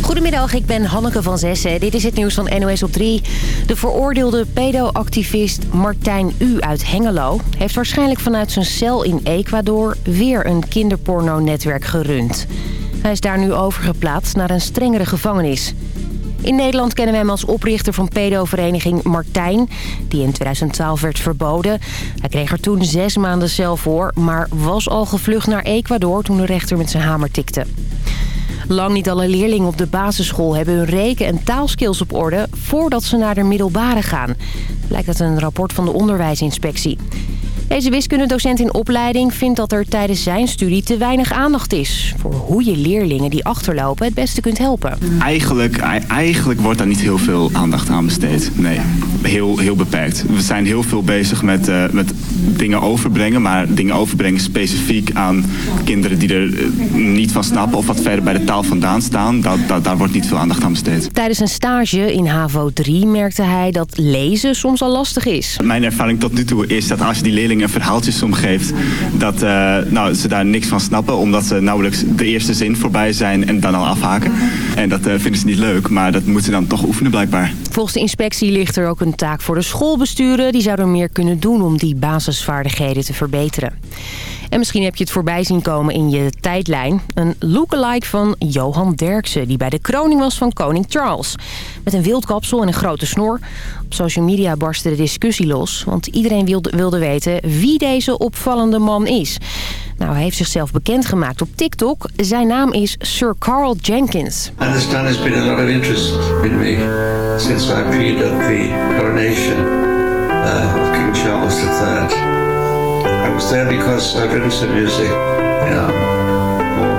Goedemiddag, ik ben Hanneke van Zessen. Dit is het nieuws van NOS op 3. De veroordeelde pedo-activist Martijn U. uit Hengelo... heeft waarschijnlijk vanuit zijn cel in Ecuador... weer een kinderporno-netwerk gerund. Hij is daar nu overgeplaatst naar een strengere gevangenis. In Nederland kennen we hem als oprichter van pedovereniging Martijn... die in 2012 werd verboden. Hij kreeg er toen zes maanden cel voor... maar was al gevlucht naar Ecuador toen de rechter met zijn hamer tikte. Lang niet alle leerlingen op de basisschool hebben hun reken- en taalskills op orde... voordat ze naar de middelbare gaan. Blijkt uit een rapport van de onderwijsinspectie. Deze wiskundedocent in opleiding vindt dat er tijdens zijn studie te weinig aandacht is... voor hoe je leerlingen die achterlopen het beste kunt helpen. Eigenlijk, eigenlijk wordt daar niet heel veel aandacht aan besteed. Nee, heel, heel beperkt. We zijn heel veel bezig met, uh, met dingen overbrengen... maar dingen overbrengen specifiek aan kinderen die er uh, niet van snappen... of wat verder bij de taal vandaan staan. Dat, dat, daar wordt niet veel aandacht aan besteed. Tijdens een stage in HAVO 3 merkte hij dat lezen soms al lastig is. Mijn ervaring tot nu toe is dat als je die leerlingen verhaaltjes omgeeft... dat uh, nou, ze daar niks van snappen... omdat ze nauwelijks de eerste zin voorbij zijn en dan al afhaken. En dat uh, vinden ze niet leuk, maar dat moeten ze dan toch oefenen blijkbaar. Volgens de inspectie ligt er ook een taak voor de schoolbesturen. Die zouden meer kunnen doen om die basisvaardigheden te verbeteren. En misschien heb je het voorbij zien komen in je tijdlijn. Een lookalike van Johan Derksen, die bij de kroning was van koning Charles. Met een wildkapsel en een grote snor. Op social media barstte de discussie los. Want iedereen wilde, weten wie deze opvallende man is. Nou, hij heeft zichzelf bekendgemaakt op TikTok. Zijn naam is Sir Carl Jenkins. There's been a lot of interest in me since I appeared at the coronation uh, of King Charles III. I was there because music, you know,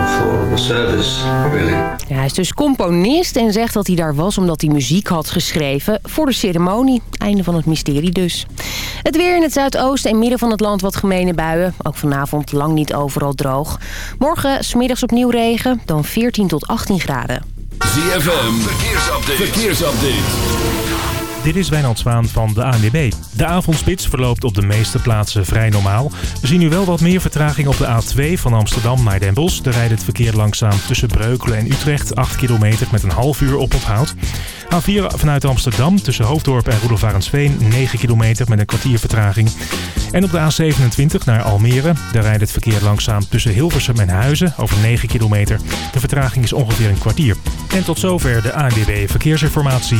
for the service, really. Ja, hij is dus componist en zegt dat hij daar was omdat hij muziek had geschreven voor de ceremonie. Einde van het mysterie dus. Het weer in het zuidoosten en midden van het land wat gemene buien. Ook vanavond lang niet overal droog. Morgen smiddags opnieuw regen, dan 14 tot 18 graden. ZFM, verkeersupdate. verkeersupdate. Dit is Wijnand Zwaan van de ANWB. De avondspits verloopt op de meeste plaatsen vrij normaal. We zien nu wel wat meer vertraging op de A2 van Amsterdam naar Den. Daar rijdt het verkeer langzaam tussen Breukelen en Utrecht. 8 kilometer met een half uur op onthoud. A4 vanuit Amsterdam tussen Hoofddorp en Roelofarensveen. 9 kilometer met een kwartier vertraging. En op de A27 naar Almere. Daar rijdt het verkeer langzaam tussen Hilversum en Huizen over 9 kilometer. De vertraging is ongeveer een kwartier. En tot zover de ANWB Verkeersinformatie.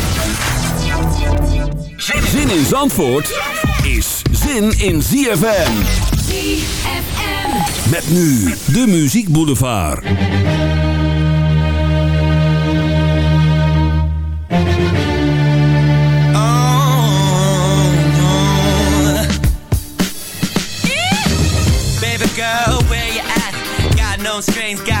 Zin in Zandvoort is zin in ZFM. ZFM. Met nu de Muziek Boulevard. Baby girl, where you at? Got no strings, got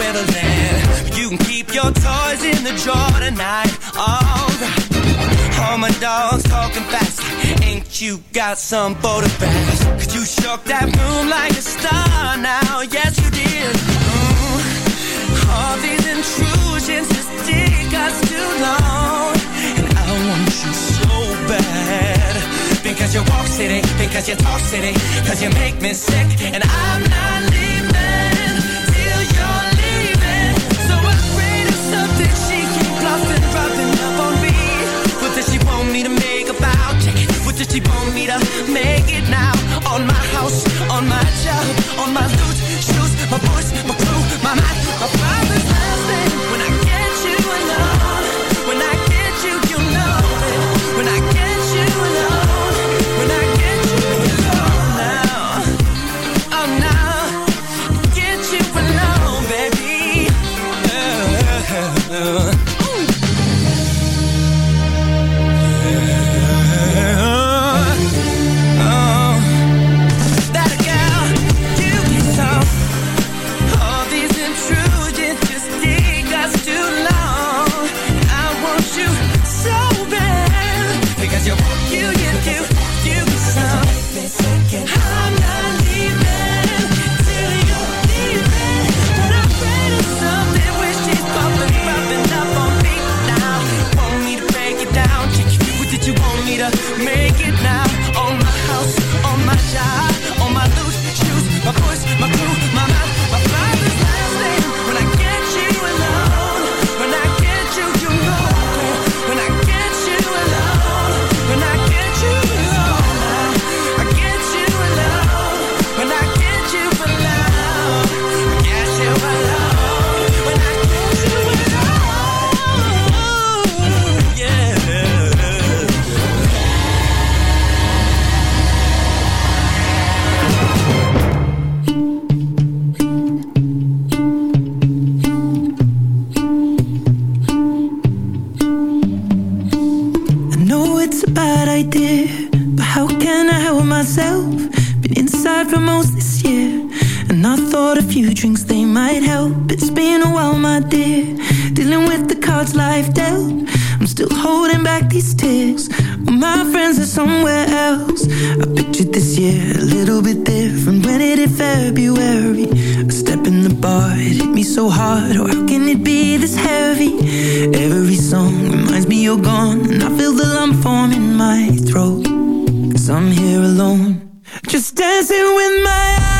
equivalent. You can keep your toys in the drawer tonight. Alright. All my dogs talking fast. Ain't you got some Boda bags. Cause you shook that room like a star now. Yes, you did. Mm. All these intrusions just take us too long. And I want you so bad. Because you walk city, because you talk city, because you make me sick. And I'm not leaving she want me to make it now? On my house, on my job, on my loot, shoes, my voice, my crew, my mind, my father's I pictured this year a little bit different when it hit February. A step in the bar, it hit me so hard. Oh, how can it be this heavy? Every song reminds me you're gone, and I feel the lump form in my throat. Cause I'm here alone, just dancing with my eyes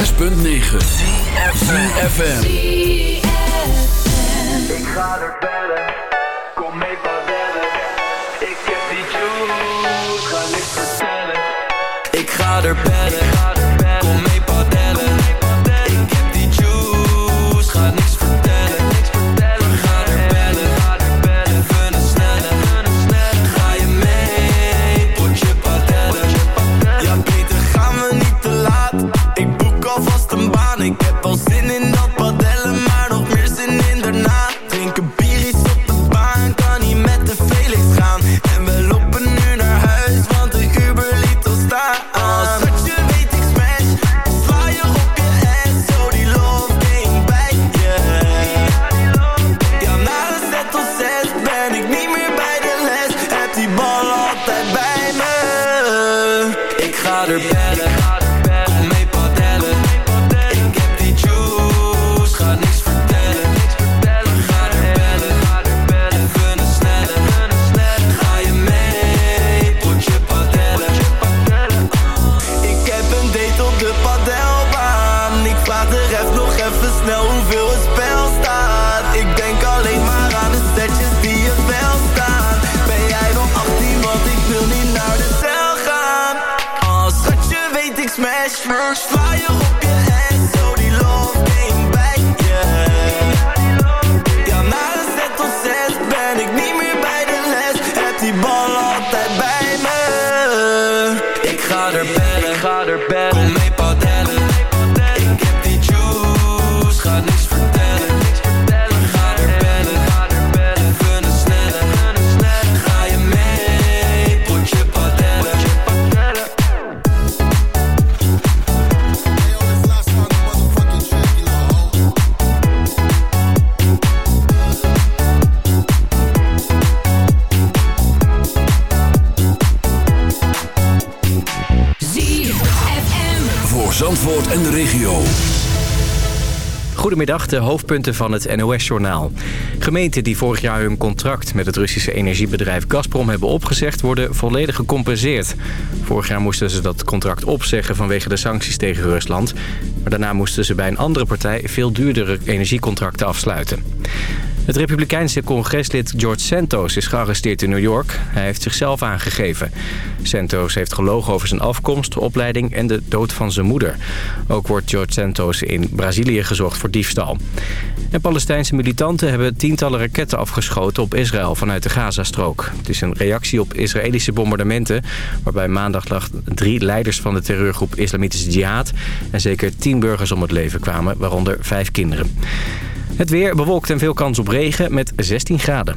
106.9 FM. De hoofdpunten van het NOS-journaal. Gemeenten die vorig jaar hun contract met het Russische energiebedrijf Gazprom hebben opgezegd... worden volledig gecompenseerd. Vorig jaar moesten ze dat contract opzeggen vanwege de sancties tegen Rusland. Maar daarna moesten ze bij een andere partij veel duurdere energiecontracten afsluiten. Het Republikeinse congreslid George Santos is gearresteerd in New York. Hij heeft zichzelf aangegeven. Santos heeft gelogen over zijn afkomst, opleiding en de dood van zijn moeder. Ook wordt George Santos in Brazilië gezocht voor diefstal. En Palestijnse militanten hebben tientallen raketten afgeschoten op Israël vanuit de Gazastrook. Het is een reactie op Israëlische bombardementen... waarbij maandag lag drie leiders van de terreurgroep Islamitische Jihad... en zeker tien burgers om het leven kwamen, waaronder vijf kinderen. Het weer bewolkt en veel kans op regen met 16 graden.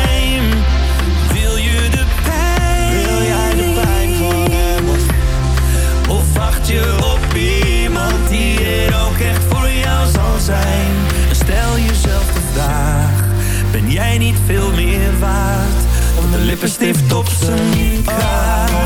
hoofd op zijn kaart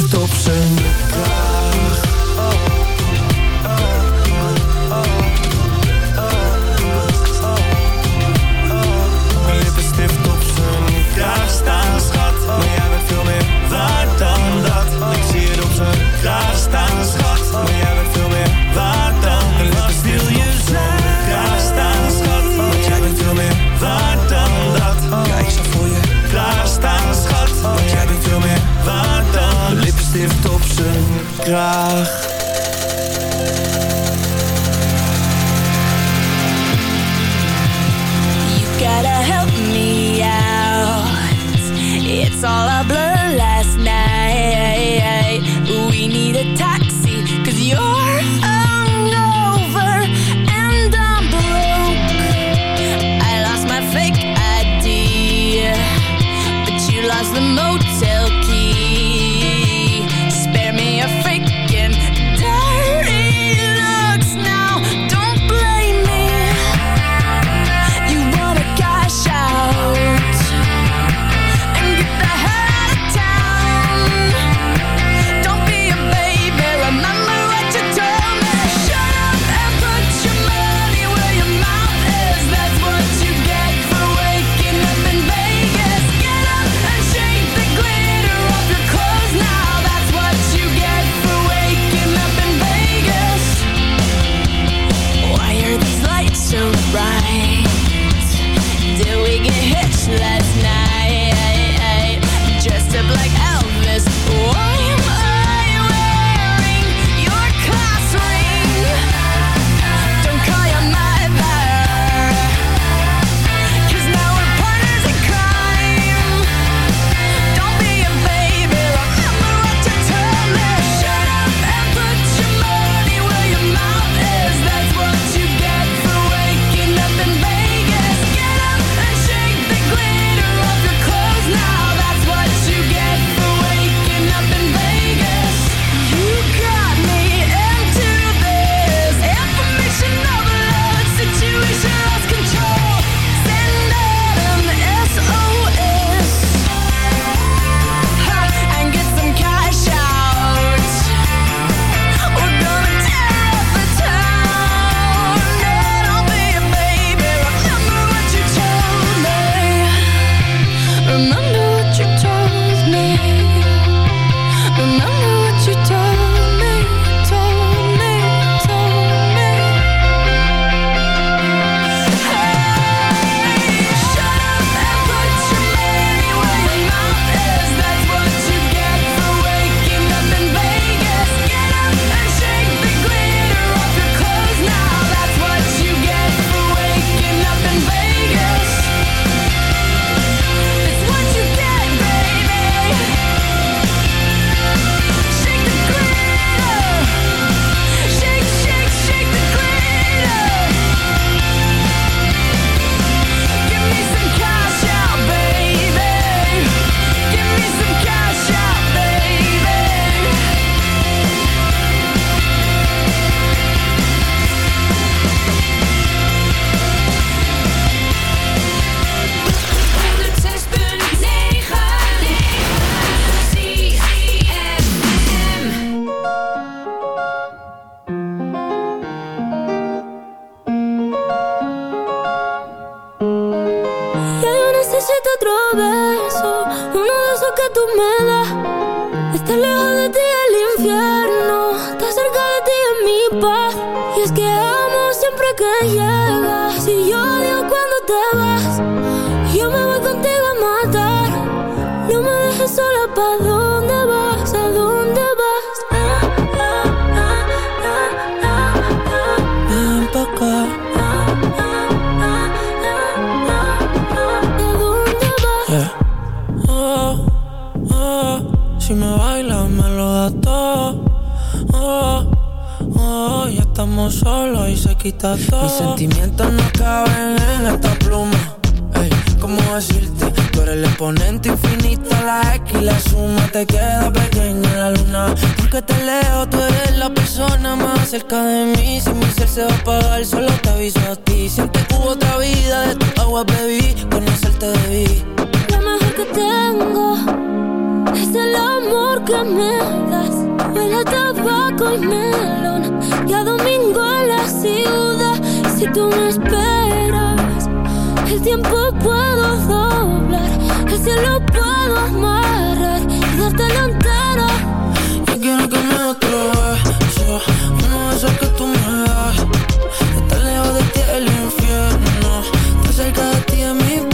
lift op zijn Y es que amo siempre que llegas. Si yo odio cuando te vas, estamos solos y se quita todo. Mis sentimientos no caben en esta pluma. Ey, ¿cómo decirte? Tú eres el exponente infinito, la X y la suma te queda pequeña en la luna. Porque te leo, tú eres la persona más cerca de mí. Si mi ser se va a apagar, solo te aviso a ti. Siempre hubo otra vida, de tu agua bebí, conocerte debí. Lo mejor que tengo es el amor que me das. Huele a tabaco y melón y a domingo en la ciudad. Si tú me esperas, el tiempo puedo doblar, el cielo puedo amarrar y dártelo entero. Yo quiero que me beso, uno de esos que tú me das. Estar lejos de ti el infierno, estar cerca de ti es mi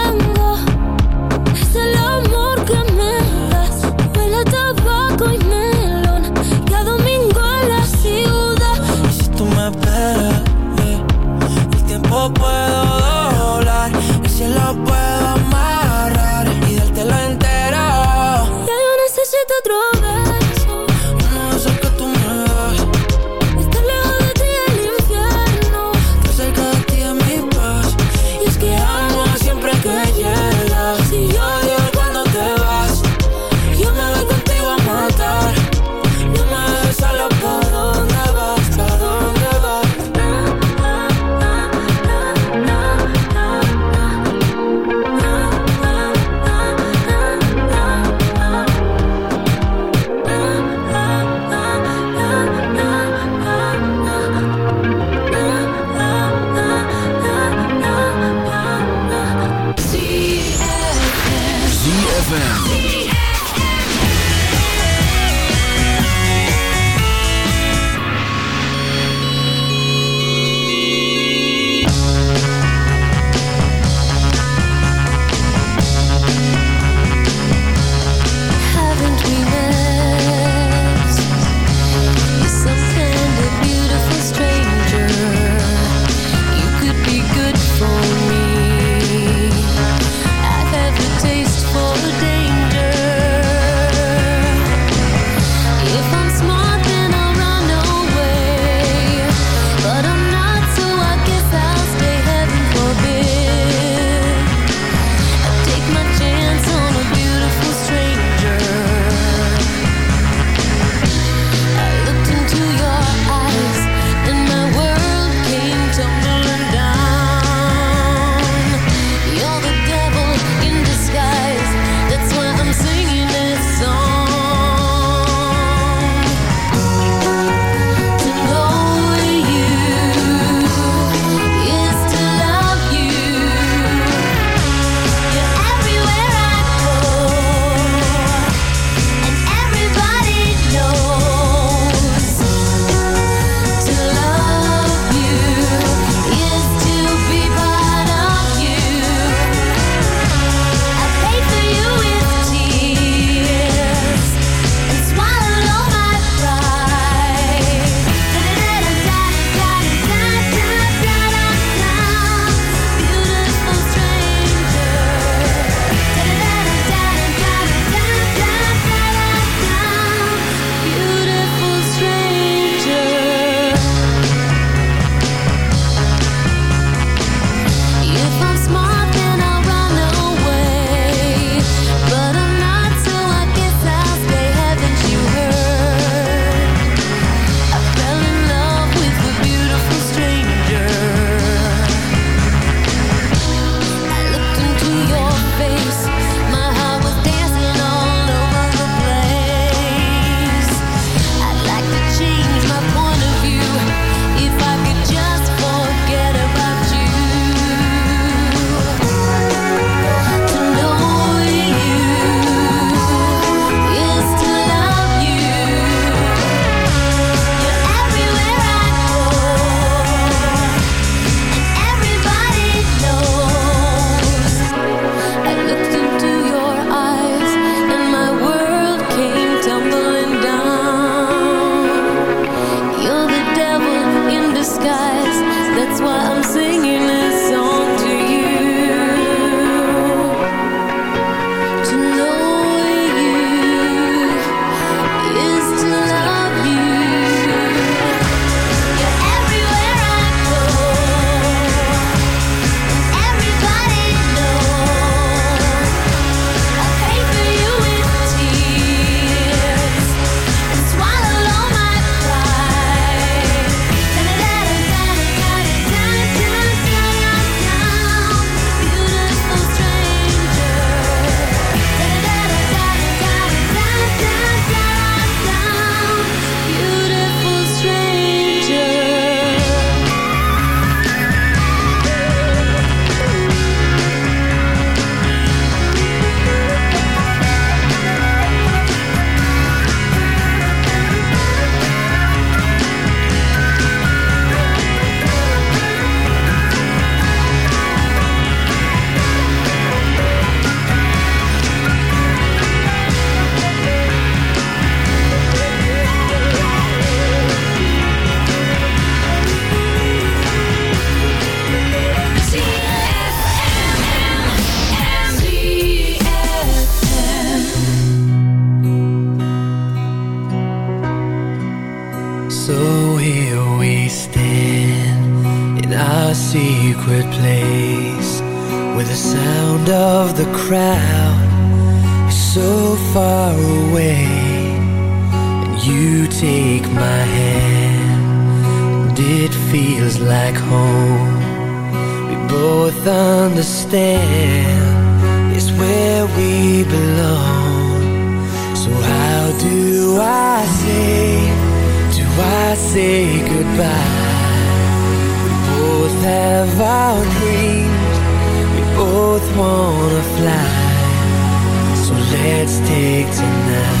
You take my hand, it feels like home. We both understand it's where we belong. So, how do I say, do I say goodbye? We both have our dreams, we both wanna fly. So, let's take tonight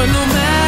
But no matter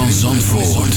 van Zandvoort.